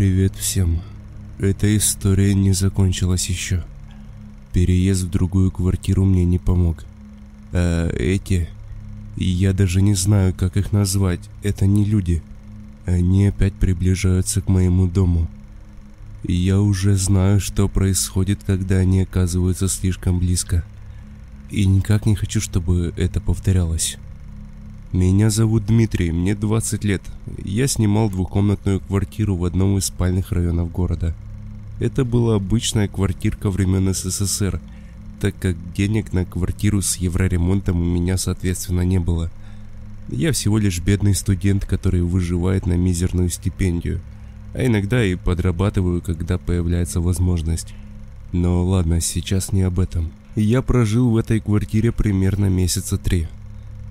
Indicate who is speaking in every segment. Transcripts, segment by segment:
Speaker 1: Привет всем. Эта история не закончилась еще. Переезд в другую квартиру мне не помог. А эти... Я даже не знаю, как их назвать. Это не люди. Они опять приближаются к моему дому. Я уже знаю, что происходит, когда они оказываются слишком близко. И никак не хочу, чтобы это повторялось. Меня зовут Дмитрий, мне 20 лет. Я снимал двухкомнатную квартиру в одном из спальных районов города. Это была обычная квартирка времен СССР, так как денег на квартиру с евроремонтом у меня соответственно не было. Я всего лишь бедный студент, который выживает на мизерную стипендию, а иногда и подрабатываю, когда появляется возможность. Но ладно, сейчас не об этом. Я прожил в этой квартире примерно месяца три –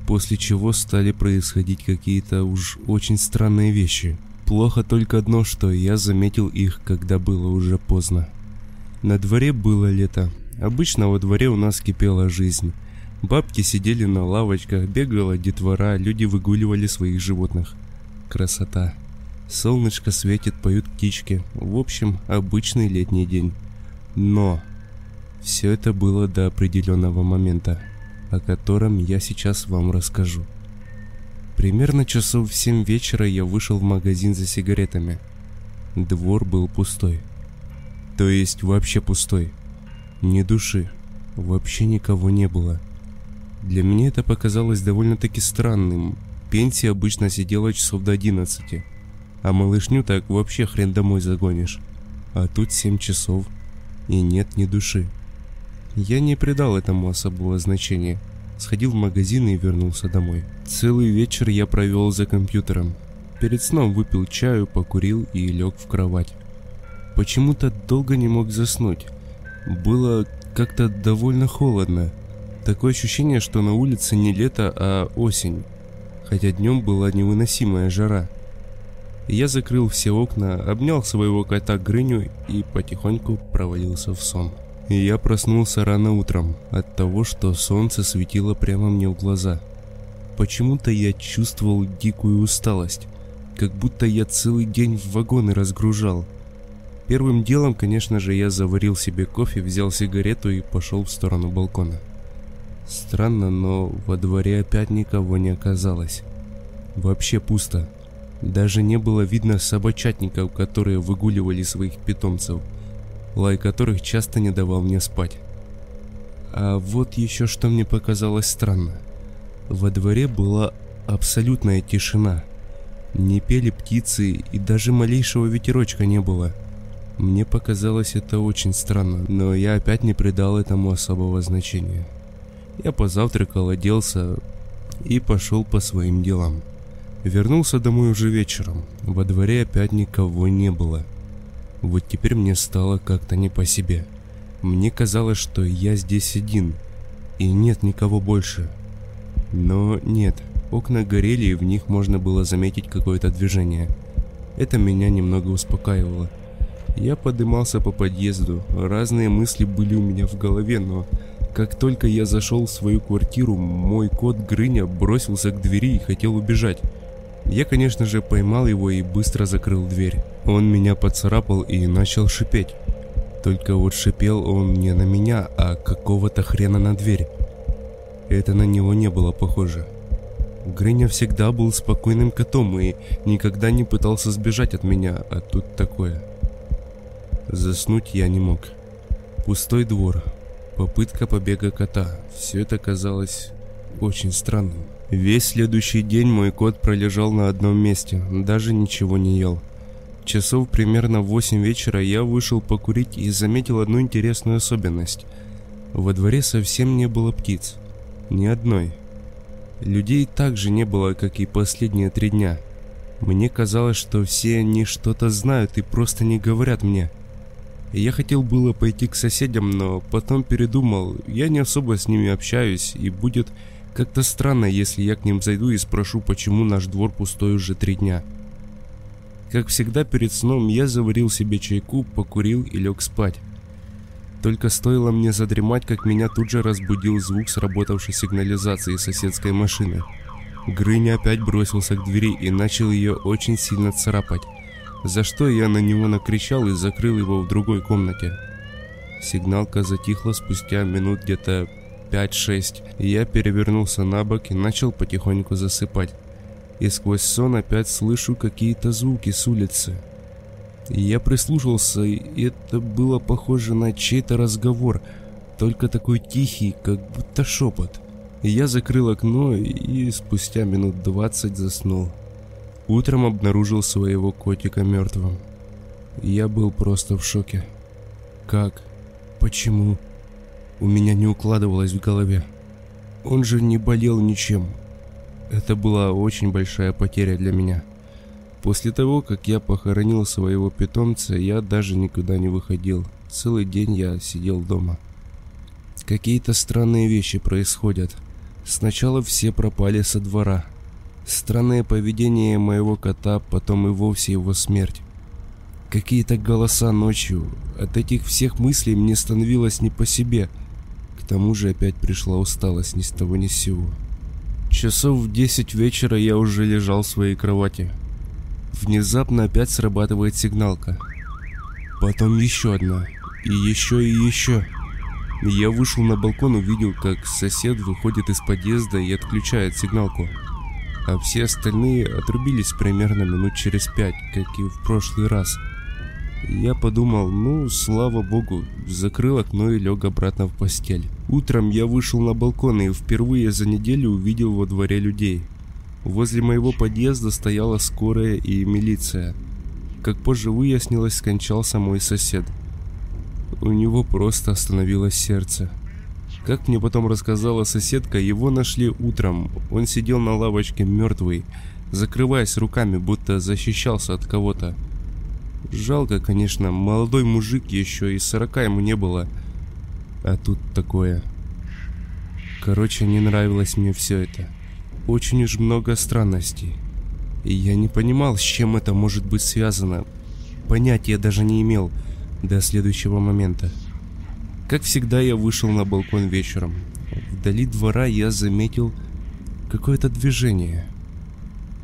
Speaker 1: после чего стали происходить какие-то уж очень странные вещи. Плохо только одно, что я заметил их, когда было уже поздно. На дворе было лето. Обычно во дворе у нас кипела жизнь. Бабки сидели на лавочках, бегала детвора, люди выгуливали своих животных. Красота. Солнышко светит, поют птички. В общем, обычный летний день. Но все это было до определенного момента о котором я сейчас вам расскажу. Примерно часов в 7 вечера я вышел в магазин за сигаретами. Двор был пустой. То есть вообще пустой. Ни души. Вообще никого не было. Для меня это показалось довольно-таки странным. Пенсия обычно сидела часов до 11. А малышню так вообще хрен домой загонишь. А тут 7 часов. И нет ни души. Я не придал этому особого значения. Сходил в магазин и вернулся домой. Целый вечер я провел за компьютером. Перед сном выпил чаю, покурил и лег в кровать. Почему-то долго не мог заснуть. Было как-то довольно холодно. Такое ощущение, что на улице не лето, а осень. Хотя днем была невыносимая жара. Я закрыл все окна, обнял своего кота Грыню и потихоньку провалился в сон я проснулся рано утром от того, что солнце светило прямо мне в глаза. Почему-то я чувствовал дикую усталость, как будто я целый день в вагоны разгружал. Первым делом, конечно же, я заварил себе кофе, взял сигарету и пошел в сторону балкона. Странно, но во дворе опять никого не оказалось. Вообще пусто. Даже не было видно собачатников, которые выгуливали своих питомцев – лай которых часто не давал мне спать. А вот еще что мне показалось странно. Во дворе была абсолютная тишина. Не пели птицы и даже малейшего ветерочка не было. Мне показалось это очень странно, но я опять не придал этому особого значения. Я позавтракал, оделся и пошел по своим делам. Вернулся домой уже вечером. Во дворе опять никого не было. Вот теперь мне стало как-то не по себе. Мне казалось, что я здесь один, и нет никого больше. Но нет, окна горели, и в них можно было заметить какое-то движение. Это меня немного успокаивало. Я подымался по подъезду, разные мысли были у меня в голове, но как только я зашел в свою квартиру, мой кот Грыня бросился к двери и хотел убежать. Я, конечно же, поймал его и быстро закрыл дверь. Он меня поцарапал и начал шипеть. Только вот шипел он не на меня, а какого-то хрена на дверь. Это на него не было похоже. Грыня всегда был спокойным котом и никогда не пытался сбежать от меня, а тут такое. Заснуть я не мог. Пустой двор, попытка побега кота. Все это казалось очень странным. Весь следующий день мой кот пролежал на одном месте, даже ничего не ел. Часов примерно в 8 вечера я вышел покурить и заметил одну интересную особенность. Во дворе совсем не было птиц. Ни одной. Людей также не было, как и последние три дня. Мне казалось, что все они что-то знают и просто не говорят мне. Я хотел было пойти к соседям, но потом передумал, я не особо с ними общаюсь и будет как-то странно, если я к ним зайду и спрошу, почему наш двор пустой уже три дня. Как всегда перед сном я заварил себе чайку, покурил и лег спать. Только стоило мне задремать, как меня тут же разбудил звук сработавшей сигнализации соседской машины. Грыня опять бросился к двери и начал ее очень сильно царапать. за что я на него накричал и закрыл его в другой комнате. Сигналка затихла спустя минут где-то 5-6, и я перевернулся на бок и начал потихоньку засыпать. И сквозь сон опять слышу какие-то звуки с улицы. И я прислушался, и это было похоже на чей-то разговор, только такой тихий, как будто шепот. И я закрыл окно и спустя минут 20 заснул. Утром обнаружил своего котика мертвым. Я был просто в шоке. Как? Почему? У меня не укладывалось в голове. Он же не болел ничем. Это была очень большая потеря для меня. После того, как я похоронил своего питомца, я даже никуда не выходил. Целый день я сидел дома. Какие-то странные вещи происходят. Сначала все пропали со двора, Странное поведение моего кота, потом и вовсе его смерть. Какие-то голоса ночью. От этих всех мыслей мне становилось не по себе. К тому же опять пришла усталость ни с того ни с сего. Часов в десять вечера я уже лежал в своей кровати. Внезапно опять срабатывает сигналка. Потом еще одна. И еще и еще. Я вышел на балкон, увидел, как сосед выходит из подъезда и отключает сигналку а все остальные отрубились примерно минут через пять, как и в прошлый раз. Я подумал, ну, слава богу, закрыл окно и лег обратно в постель. Утром я вышел на балкон и впервые за неделю увидел во дворе людей. Возле моего подъезда стояла скорая и милиция. Как позже выяснилось, скончался мой сосед. У него просто остановилось сердце. Как мне потом рассказала соседка, его нашли утром. Он сидел на лавочке мертвый, закрываясь руками, будто защищался от кого-то. Жалко, конечно, молодой мужик еще и сорока ему не было. А тут такое. Короче, не нравилось мне все это. Очень уж много странностей. И я не понимал, с чем это может быть связано. Понятия даже не имел до следующего момента. Как всегда, я вышел на балкон вечером. Вдали двора я заметил какое-то движение.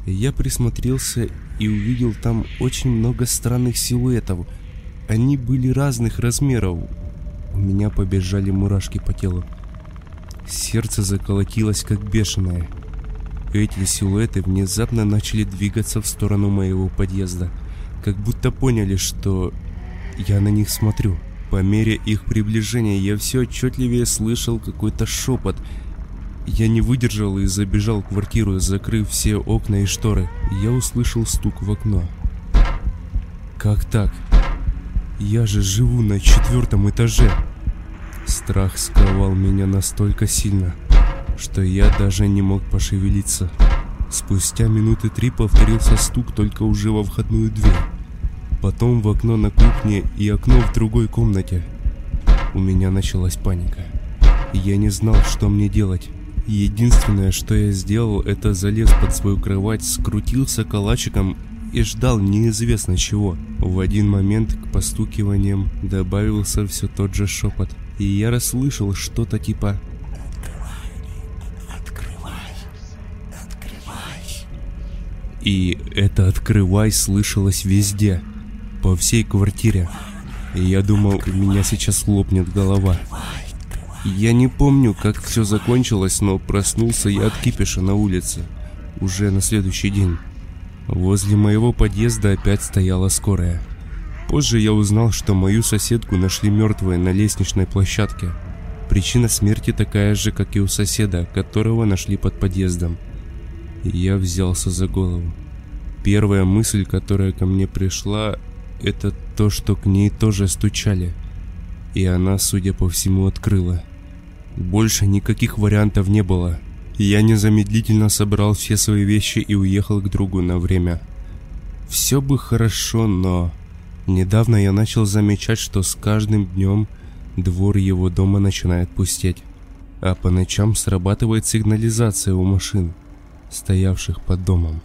Speaker 1: Я присмотрелся и увидел там очень много странных силуэтов. Они были разных размеров. У меня побежали мурашки по телу. Сердце заколотилось как бешеное. Эти силуэты внезапно начали двигаться в сторону моего подъезда, как будто поняли, что я на них смотрю. По мере их приближения я все отчетливее слышал какой-то шепот. Я не выдержал и забежал в квартиру, закрыв все окна и шторы. Я услышал стук в окно. Как так? Я же живу на четвертом этаже. Страх сковал меня настолько сильно, что я даже не мог пошевелиться. Спустя минуты три повторился стук только уже во входную дверь потом в окно на кухне и окно в другой комнате. У меня началась паника. Я не знал, что мне делать. Единственное, что я сделал, это залез под свою кровать, скрутился калачиком и ждал неизвестно чего. В один момент к постукиваниям добавился все тот же шепот. И я расслышал что-то типа И это «открывай» слышалось везде по всей квартире. И я думал, у меня сейчас лопнет голова. Я не помню, как все закончилось, но проснулся я от кипиша на улице. Уже на следующий день. Возле моего подъезда опять стояла скорая. Позже я узнал, что мою соседку нашли мертвой на лестничной площадке. Причина смерти такая же, как и у соседа, которого нашли под подъездом. Я взялся за голову. Первая мысль, которая ко мне пришла, это то, что к ней тоже стучали. И она, судя по всему, открыла. Больше никаких вариантов не было. Я незамедлительно собрал все свои вещи и уехал к другу на время. Все бы хорошо, но... Недавно я начал замечать, что с каждым днем двор его дома начинает пустеть. А по ночам срабатывает сигнализация у машин, стоявших под домом.